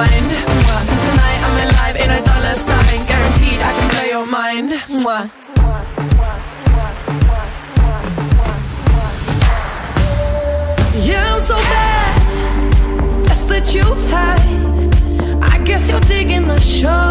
mind. Tonight I'm alive in a dollar sign, guaranteed I can blow your mind. Yeah, I'm so bad. That's the truth, hey. I guess you're digging the show.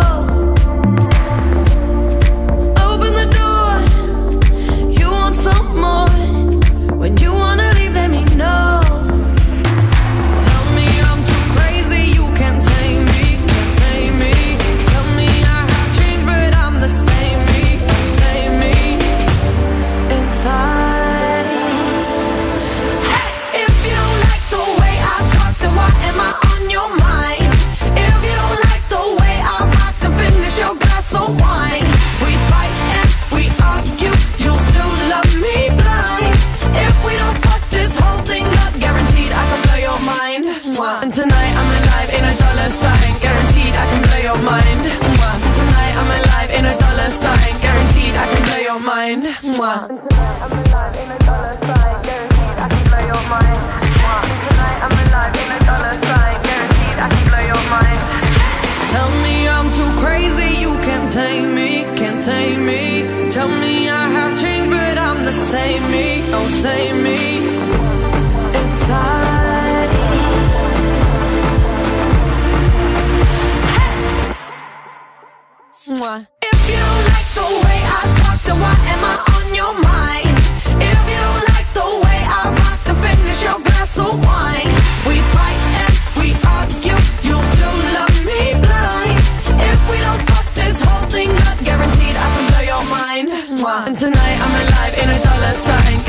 sign. Tell me I'm too crazy, you can't tame me, can't tame me. Tell me I have changed, but I'm the same me, oh same me. Inside. If you like the way I talk, then why? one. And tonight I'm alive in a dollar sign.